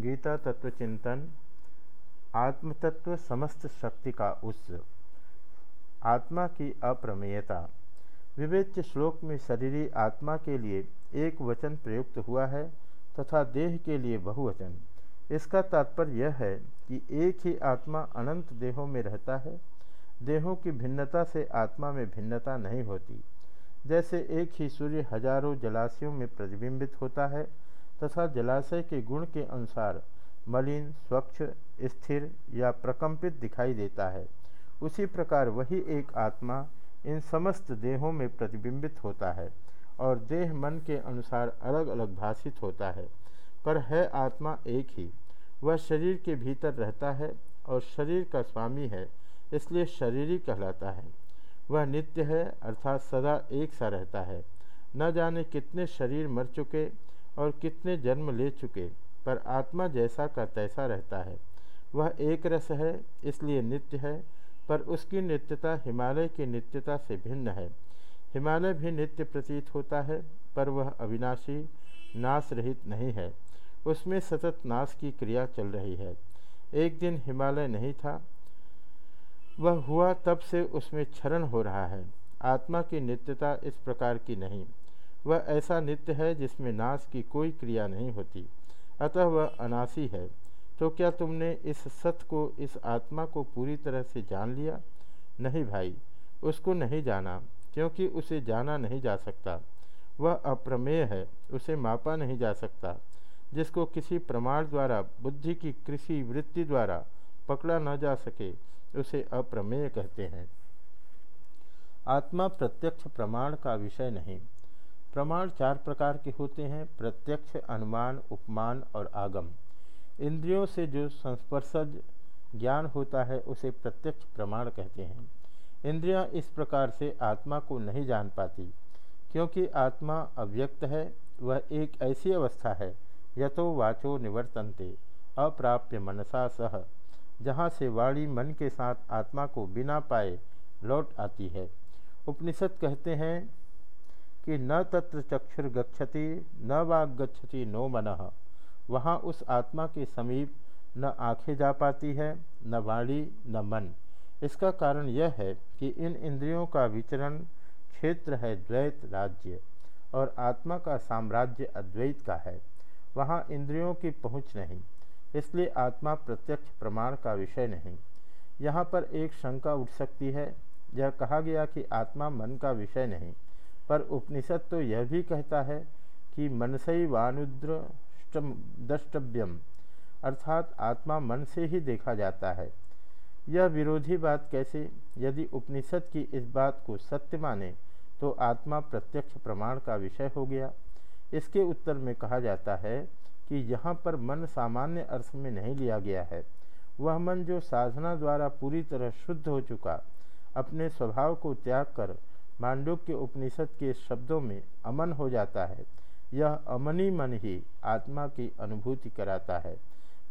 गीता तत्व चिंतन आत्मतत्व समस्त शक्ति का उस, आत्मा की अप्रमेयता। विवेच्य श्लोक में शरीरी आत्मा के लिए एक वचन प्रयुक्त हुआ है तथा देह के लिए बहुवचन। इसका तात्पर्य यह है कि एक ही आत्मा अनंत देहों में रहता है। देहों की भिन्नता से आत्मा में भिन्नता नहीं होती। जैसे एक ही सूर्य हज़ारों जलाशयों में प्रतिबिंबित होता है तथा जलाशय के गुण के अनुसार मलिन, स्वच्छ, स्थिर या प्रकंपित दिखाई देता है। उसी प्रकार वही एक आत्मा इन समस्त देहों में प्रतिबिंबित होता है और देह मन के अनुसार अलग अलग भाषित होता है। पर है आत्मा एक ही। वह शरीर के भीतर रहता है और शरीर का स्वामी है, इसलिए शरीरी कहलाता है। वह नित्य है, अर्थात सदा एक सा रहता है। न जाने कितने शरीर मर चुके और कितने जन्म ले चुके, पर आत्मा जैसा का तैसा रहता है। वह एक रस है, इसलिए नित्य है, पर उसकी नित्यता हिमालय की नित्यता से भिन्न है। हिमालय भी नित्य प्रतीत होता है, पर वह अविनाशी नाश रहित नहीं है। उसमें सतत नाश की क्रिया चल रही है। एक दिन हिमालय नहीं था। वह हुआ तब से उसमें क्षरण हो रहा है। आत्मा की नित्यता इस प्रकार की नहीं। वह ऐसा नित्य है जिसमें नाश की कोई क्रिया नहीं होती, अतः वह अनासी है। तो क्या तुमने इस सत्य को, इस आत्मा को पूरी तरह से जान लिया? नहीं भाई, उसको नहीं जाना, क्योंकि उसे जाना नहीं जा सकता। वह अप्रमेय है, उसे मापा नहीं जा सकता। जिसको किसी प्रमाण द्वारा, बुद्धि की कृषि वृत्ति द्वारा पकड़ा न जा सके, उसे अप्रमेय कहते हैं। आत्मा प्रत्यक्ष प्रमाण का विषय नहीं। प्रमाण चार प्रकार के होते हैं, प्रत्यक्ष, अनुमान, उपमान और आगम। इंद्रियों से जो संस्पर्शज ज्ञान होता है, उसे प्रत्यक्ष प्रमाण कहते हैं। इंद्रियाँ इस प्रकार से आत्मा को नहीं जान पाती, क्योंकि आत्मा अव्यक्त है, वह एक ऐसी अवस्था है, यतो वाचो निवर्तनते, अप्राप्य मनसा सह, जहाँ से वाणी मन के साथ आत्मा को बिना पाए लौट आती है। उपनिषद कहते हैं कि न तत्र चक्षुर गच्छति न वाग गच्छति नो मन। वहाँ उस आत्मा के समीप न आँखें जा पाती है, न वाणी, न मन। इसका कारण यह है कि इन इंद्रियों का विचरण क्षेत्र है द्वैत राज्य, और आत्मा का साम्राज्य अद्वैत का है। वहाँ इंद्रियों की पहुँच नहीं, इसलिए आत्मा प्रत्यक्ष प्रमाण का विषय नहीं। यहाँ पर एक शंका उठ सकती है। यह कहा गया कि आत्मा मन का विषय नहीं। पर उपनिषद तो यह भी कहता है कि मनसई वानुद्र द्रष्टव्यम अर्थात आत्मा मन से ही देखा जाता है। यह विरोधी बात कैसे? यदि उपनिषद की इस बात को सत्य माने तो आत्मा प्रत्यक्ष प्रमाण का विषय हो गया। इसके उत्तर में कहा जाता है कि यहाँ पर मन सामान्य अर्थ में नहीं लिया गया है। वह मन जो साधना द्वारा पूरी तरह शुद्ध हो चुका, अपने स्वभाव को त्याग कर मांडुक्य उपनिषद के शब्दों में अमन हो जाता है। यह अमनी मन ही आत्मा की अनुभूति कराता है।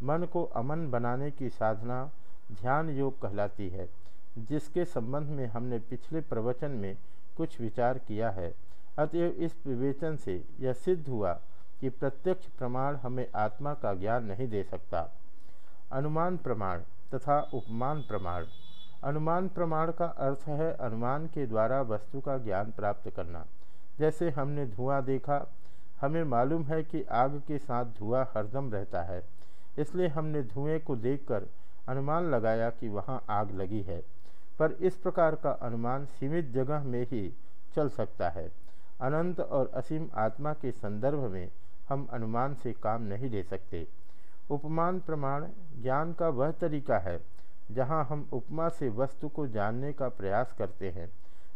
मन को अमन बनाने की साधना ध्यान योग कहलाती है, जिसके संबंध में हमने पिछले प्रवचन में कुछ विचार किया है। अतएव इस विवेचन से यह सिद्ध हुआ कि प्रत्यक्ष प्रमाण हमें आत्मा का ज्ञान नहीं दे सकता। अनुमान प्रमाण तथा उपमान प्रमाण अनुमान प्रमाण का अर्थ है अनुमान के द्वारा वस्तु का ज्ञान प्राप्त करना। जैसे हमने धुआँ देखा, हमें मालूम है कि आग के साथ धुआँ हरदम रहता है। इसलिए हमने धुएँ को देखकर अनुमान लगाया कि वहाँ आग लगी है। पर इस प्रकार का अनुमान सीमित जगह में ही चल सकता है। अनंत और असीम आत्मा के संदर्भ में हम अनुमान से काम नहीं ले सकते। उपमान प्रमाण ज्ञान का वह तरीका है जहाँ हम उपमा से वस्तु को जानने का प्रयास करते हैं।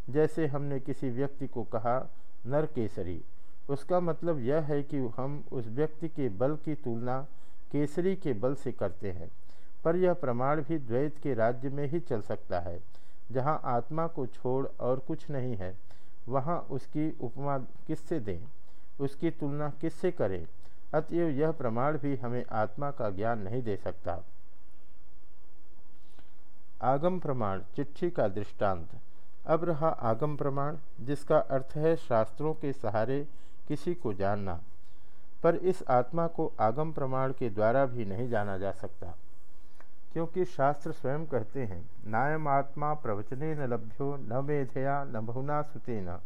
जैसे हमने किसी व्यक्ति को कहा, नर केसरी। उसका मतलब यह है कि हम उस व्यक्ति के बल की तुलना केसरी के बल से करते हैं, पर यह प्रमाण भी द्वैत के राज्य में ही चल सकता है। जहाँ आत्मा को छोड़ और कुछ नहीं है, वहाँ उसकी उपमा किससे दें? उसकी तुलना किससे करें? अतएव यह प्रमाण भी हमें आत्मा का ज्ञान नहीं दे सकता। आगम प्रमाण, चिट्ठी का दृष्टांत। अब रहा आगम प्रमाण, जिसका अर्थ है शास्त्रों के सहारे किसी को जानना। पर इस आत्मा को आगम प्रमाण के द्वारा भी नहीं जाना जा सकता। क्योंकि शास्त्र स्वयं कहते हैं, नायम आत्मा प्रवचने न लभ्यो, न मेधया, न बहुना सुतेन।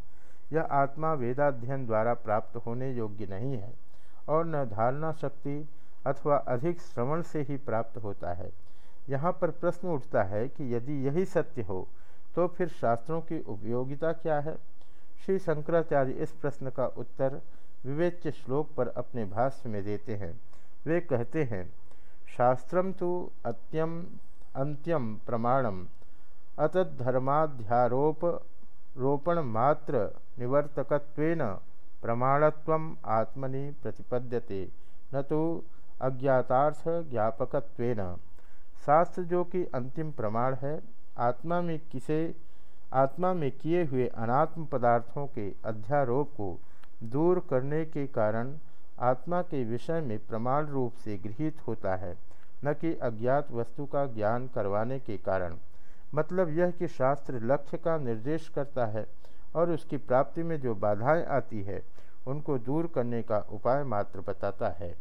यह आत्मा वेदाध्ययन द्वारा प्राप्त होने योग्य नहीं है, और न धारणा शक्ति अथवा अधिक श्रवण से ही प्राप्त होता है। यहाँ पर प्रश्न उठता है कि यदि यही सत्य हो तो फिर शास्त्रों की उपयोगिता क्या है? श्री शंकराचार्य इस प्रश्न का उत्तर विवेच्य श्लोक पर अपने भाष्य में देते हैं। वे कहते हैं शास्त्रम तो अत्यम अंत्यम प्रमाणम अतधर्माध्यारोप रोपण मात्र निवर्तकत्वेन प्रमाणत्व आत्मनि प्रतिपद्यते, न तो अज्ञातार्थ ज्ञापकत्वेन। शास्त्र जो कि अंतिम प्रमाण है, आत्मा में किसे, आत्मा में किए हुए अनात्म पदार्थों के अध्यारोप को दूर करने के कारण आत्मा के विषय में प्रमाण रूप से गृहित होता है, न कि अज्ञात वस्तु का ज्ञान करवाने के कारण। मतलब यह कि शास्त्र लक्ष्य का निर्देश करता है और उसकी प्राप्ति में जो बाधाएँ आती है, उनको दूर करने का उपाय मात्र बताता है।